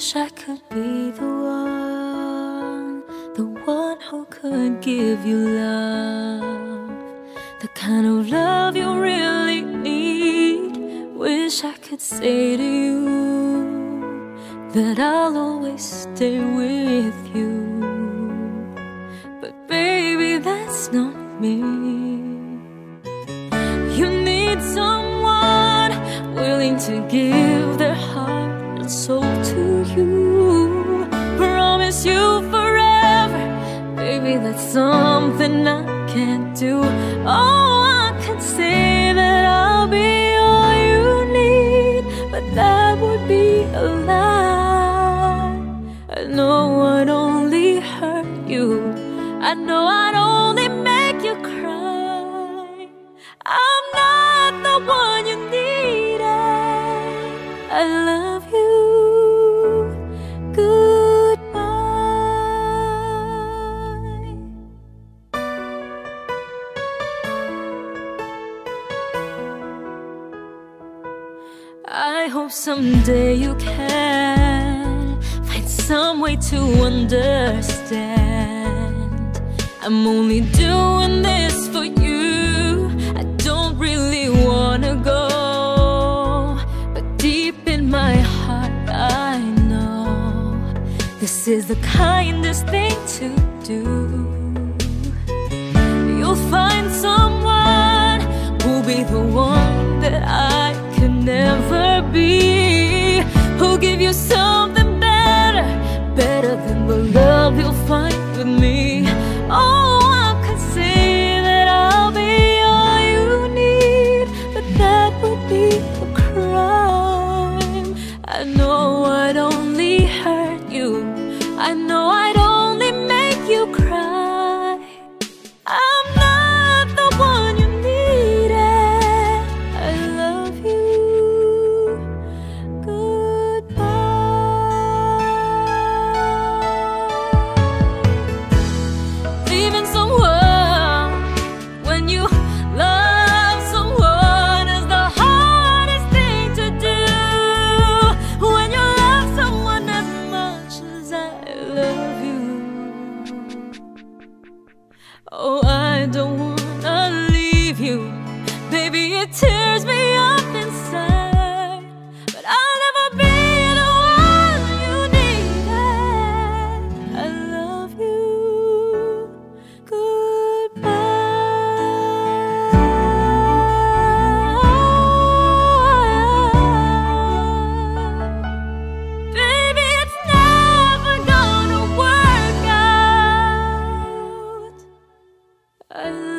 wish I could be the one, the one who could give you love, the kind of love you really need. Wish I could say to you that I'll always stay with you. But baby, that's not me. You need someone willing to give You forever, baby, that's something I can't do. Oh, I can say that I'll be all you need, but that would be a lie. I know I'd only hurt you. I know I'd only make you cry. I'm not the one you needed. I love you. I hope someday you can find some way to understand. I'm only doing this for you. I don't really wanna go, but deep in my heart, I know this is the kindest thing to do. You'll find someone who'll be the one I know love you. Oh, I don't wanna leave you, baby. It tears me up. I